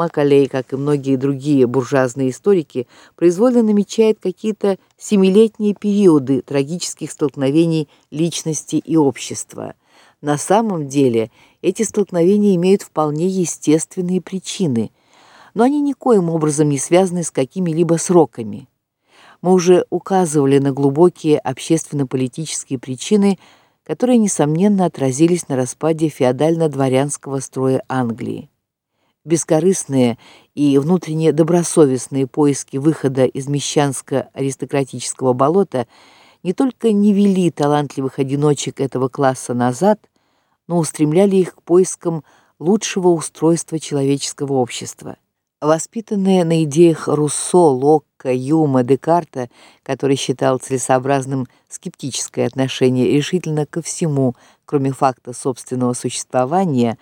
Макалей, как и многие другие буржуазные историки, произвольно намечает какие-то семилетние периоды трагических столкновений личности и общества. На самом деле, эти столкновения имеют вполне естественные причины, но они никоим образом не связаны с какими-либо сроками. Мы уже указывали на глубокие общественно-политические причины, которые несомненно отразились на распаде феодально-дворянского строя Англии бескорыстные и внутренне добросовестные поиски выхода из мещанско-аристократического болота не только не вели талантливых одиночек этого класса назад, но устремляли их к поискам лучшего устройства человеческого общества. Воспитанные на идеях Руссо, Локка, Юма, Декарта, который считал целесообразным скептическое отношение решительно ко всему, кроме факта собственного существования,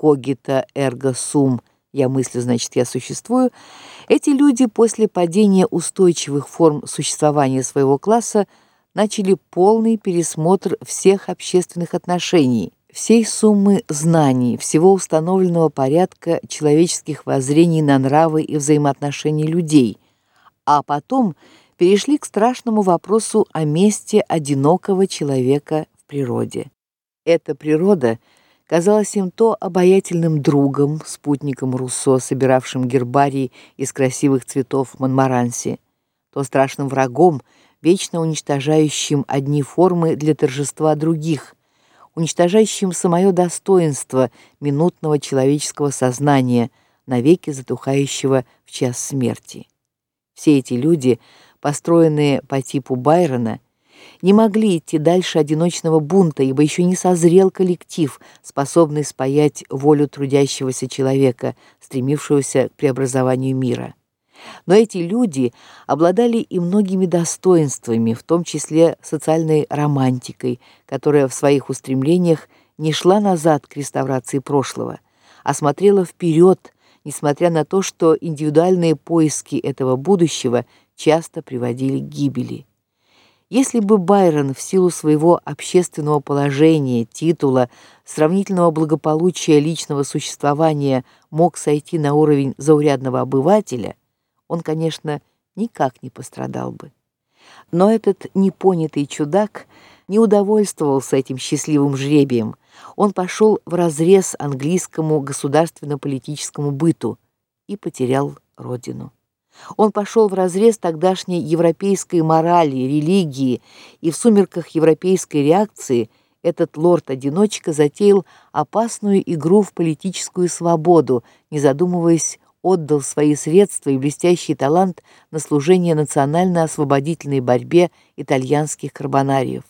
когита эрго сум, я мыслю, значит, я существую, эти люди после падения устойчивых форм существования своего класса начали полный пересмотр всех общественных отношений, всей суммы знаний, всего установленного порядка человеческих воззрений на нравы и взаимоотношения людей, а потом перешли к страшному вопросу о месте одинокого человека в природе. Эта природа — казалась им то обаятельным другом, спутником Руссо, собиравшим гербарий из красивых цветов Монмаранси, то страшным врагом, вечно уничтожающим одни формы для торжества других, уничтожающим самое достоинство минутного человеческого сознания, навеки затухающего в час смерти. Все эти люди, построенные по типу Байрона, не могли идти дальше одиночного бунта, ибо еще не созрел коллектив, способный спаять волю трудящегося человека, стремившегося к преобразованию мира. Но эти люди обладали и многими достоинствами, в том числе социальной романтикой, которая в своих устремлениях не шла назад к реставрации прошлого, а смотрела вперед, несмотря на то, что индивидуальные поиски этого будущего часто приводили к гибели. Если бы Байрон в силу своего общественного положения, титула, сравнительного благополучия личного существования мог сойти на уровень заурядного обывателя, он, конечно, никак не пострадал бы. Но этот непонятый чудак не удовольствовался этим счастливым жребием. Он пошел вразрез английскому государственно-политическому быту и потерял родину. Он пошел вразрез тогдашней европейской морали, религии, и в сумерках европейской реакции этот лорд-одиночка затеял опасную игру в политическую свободу, не задумываясь, отдал свои средства и блестящий талант на служение национально-освободительной борьбе итальянских карбонариев.